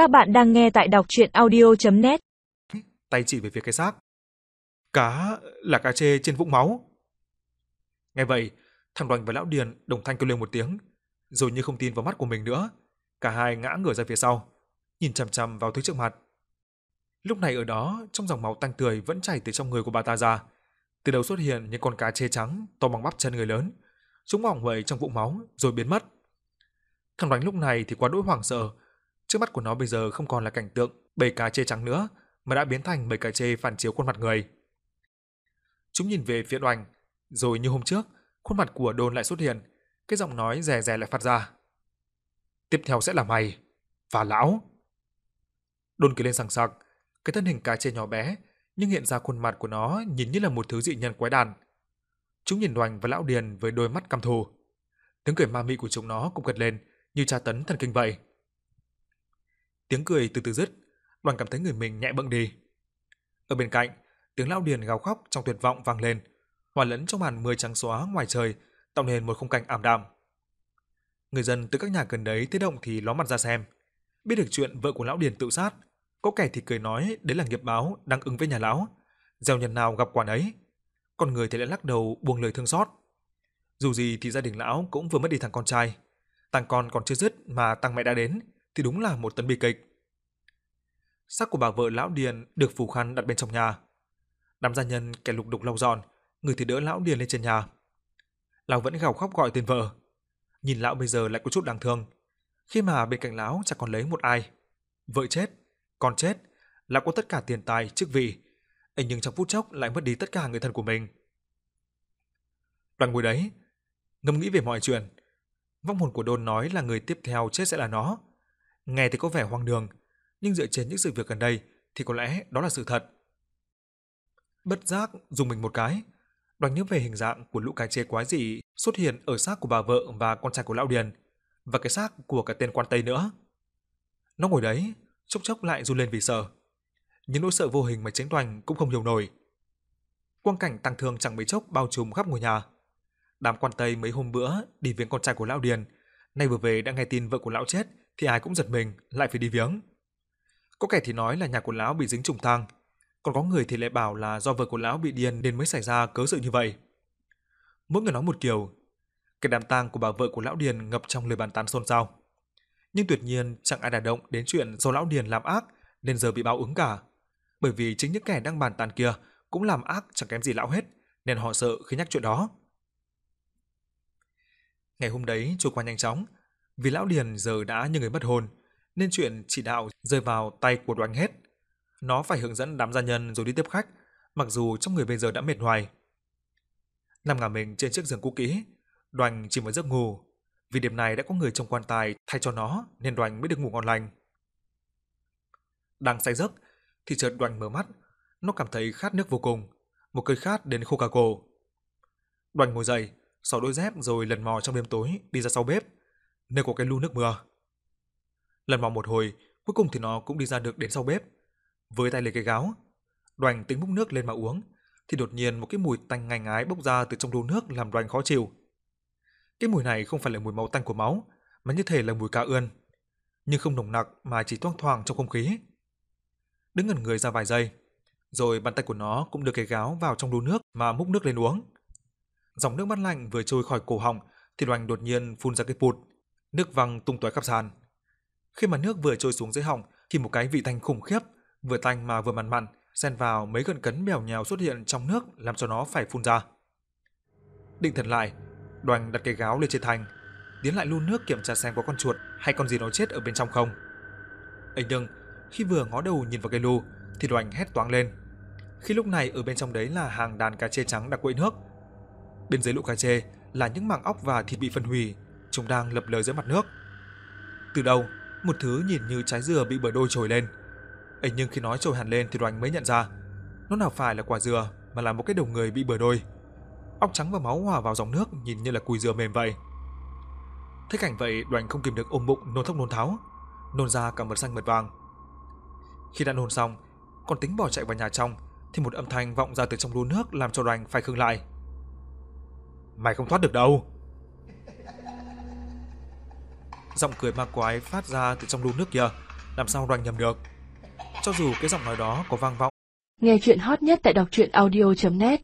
Các bạn đang nghe tại đọc chuyện audio.net tay chỉ về phía cái xác. Cá là cá chê trên vũng máu. Nghe vậy, thằng Đoành và Lão Điền đồng thanh kêu lên một tiếng, rồi như không tin vào mắt của mình nữa. Cả hai ngã ngửa ra phía sau, nhìn chằm chằm vào thứ trước mặt. Lúc này ở đó, trong dòng máu tanh tươi vẫn chảy từ trong người của bà ta ra. Từ đầu xuất hiện những con cá chê trắng to bằng bắp chân người lớn. Chúng mỏng vậy trong vũng máu rồi biến mất. Thằng Đoành lúc này thì quá đỗi hoảng sợ. Trước mắt của nó bây giờ không còn là cảnh tượng bầy cá chê trắng nữa, mà đã biến thành bầy cá chê phản chiếu khuôn mặt người. Chúng nhìn về phía Đoành, rồi như hôm trước, khuôn mặt của Đôn lại xuất hiện, cái giọng nói rè rè lại phát ra. Tiếp theo sẽ là mày, và lão. Đôn cười lên sằng sặc, cái thân hình cá chê nhỏ bé, nhưng hiện ra khuôn mặt của nó nhìn như là một thứ dị nhân quái đản. Chúng nhìn Đoành và lão Điền với đôi mắt căm thù. Tiếng cười ma mị của chúng nó cũng gật lên, như tra tấn thần kinh vậy. Tiếng cười từ từ dứt, Đoàn cảm thấy người mình nhẹ bẫng đi. Ở bên cạnh, tiếng lão điền gào khóc trong tuyệt vọng vang lên, hòa lẫn trong màn mưa trắng xóa ngoài trời, tạo nên một khung cảnh ảm đạm. Người dân từ các nhà gần đấy thấy động thì ló mặt ra xem. Biết được chuyện vợ của lão điền tự sát, có kẻ thì cười nói đấy là nghiệp báo đang ứng với nhà lão, gieo nhân nào gặp quả ấy. Còn người thì lại lắc đầu buông lời thương xót. Dù gì thì gia đình lão cũng vừa mất đi thằng con trai, tăng con còn chưa dứt mà tăng mẹ đã đến thì đúng là một tấn bi kịch. Xác của bà vợ lão Điền được phủ khăn đặt bên trong nhà. Đám gia nhân kẻ lục đục lau dọn, người thì đỡ lão Điền lên trên nhà. Lão vẫn gào khóc gọi tên vợ. Nhìn lão bây giờ lại có chút đáng thương. Khi mà bên cạnh lão chẳng còn lấy một ai. Vợ chết, con chết, lão có tất cả tiền tài, chức vị. ấy nhưng trong phút chốc lại mất đi tất cả người thân của mình. Đoàn ngồi đấy, ngâm nghĩ về mọi chuyện. Vong hồn của Đôn nói là người tiếp theo chết sẽ là nó. Nghe thì có vẻ hoang đường, nhưng dựa trên những sự việc gần đây thì có lẽ đó là sự thật. Bất giác dùng mình một cái, đoàn nhớ về hình dạng của lũ cái chê quái dị xuất hiện ở xác của bà vợ và con trai của lão Điền, và cái xác của cả tên quan Tây nữa. Nó ngồi đấy, chốc chốc lại run lên vì sợ. Những nỗi sợ vô hình mà chính đoàn cũng không hiểu nổi. Quang cảnh tăng thương chẳng mấy chốc bao trùm khắp ngôi nhà. Đám quan Tây mấy hôm bữa đi viếng con trai của lão Điền, nay vừa về đã nghe tin vợ của lão chết thì ai cũng giật mình lại phải đi viếng. Có kẻ thì nói là nhà của lão bị dính trùng thang, còn có người thì lại bảo là do vợ của lão bị điên nên mới xảy ra cớ sự như vậy. Mỗi người nói một kiểu. Cái đám tang của bà vợ của lão Điền ngập trong lời bàn tán xôn xao. Nhưng tuyệt nhiên chẳng ai đả động đến chuyện do lão Điền làm ác nên giờ bị báo ứng cả. Bởi vì chính những kẻ đang bàn tán kia cũng làm ác chẳng kém gì lão hết, nên họ sợ khi nhắc chuyện đó. Ngày hôm đấy trôi qua nhanh chóng, vì lão Điền giờ đã như người mất hồn, nên chuyện chỉ đạo rơi vào tay của đoàn hết. Nó phải hướng dẫn đám gia nhân rồi đi tiếp khách, mặc dù trong người bây giờ đã mệt hoài. Nằm ngả mình trên chiếc giường cũ kỹ, đoàn chỉ vào giấc ngủ. Vì đêm này đã có người trong quan tài thay cho nó nên đoàn mới được ngủ ngon lành. Đang say giấc thì chợt đoàn mở mắt, nó cảm thấy khát nước vô cùng, một cơn khát đến khô cả cổ. Đoàn ngồi dậy, xỏ đôi dép rồi lần mò trong đêm tối đi ra sau bếp, nơi có cái lu nước mưa. Lần mò một hồi, cuối cùng thì nó cũng đi ra được đến sau bếp. Với tay lấy cái gáo, Đoành tính múc nước lên mà uống, thì đột nhiên một cái mùi tanh ngành ngái bốc ra từ trong lu nước làm Đoành khó chịu. Cái mùi này không phải là mùi máu tanh của máu, mà như thể là mùi cá ươn, nhưng không nồng nặc mà chỉ thoang thoảng trong không khí. Đứng ngẩn người ra vài giây, rồi bàn tay của nó cũng đưa cái gáo vào trong lu nước mà múc nước lên uống. Dòng nước mắt lạnh vừa trôi khỏi cổ họng thì Đoành đột nhiên phun ra cái pụt, nước văng tung tóe khắp sàn. Khi mà nước vừa trôi xuống dưới họng thì một cái vị tanh khủng khiếp, vừa tanh mà vừa mặn mặn, xen vào mấy gần cấn bèo nhào xuất hiện trong nước làm cho nó phải phun ra. Định thần lại, Đoàn đặt cái gáo lên trên thành, tiến lại luôn nước kiểm tra xem có con chuột hay con gì nó chết ở bên trong không. Ấy nhưng, khi vừa ngó đầu nhìn vào cái lu thì Đoàn hét toáng lên. Khi lúc này ở bên trong đấy là hàng đàn cá chê trắng đang quậy nước. Bên dưới lũ cá chê là những mảng óc và thịt bị phân hủy, chúng đang lập lờ dưới mặt nước. Từ đâu một thứ nhìn như trái dừa bị bờ đôi trồi lên. ấy nhưng khi nói trồi hẳn lên thì Đoành mới nhận ra, nó nào phải là quả dừa mà là một cái đầu người bị bờ đôi. Óc trắng và máu hòa vào dòng nước nhìn như là cùi dừa mềm vậy. Thấy cảnh vậy, Đoành không kìm được ôm bụng nôn thốc nôn tháo, nôn ra cả mật xanh mật vàng. Khi đã nôn xong, còn tính bỏ chạy vào nhà trong thì một âm thanh vọng ra từ trong lu nước làm cho Đoành phải khựng lại. Mày không thoát được đâu. Giọng cười ma quái phát ra từ trong lu nước kia, làm sao Đoành nhầm được. Cho dù cái giọng nói đó có vang vọng. Nghe chuyện hot nhất tại đọc truyện audio.net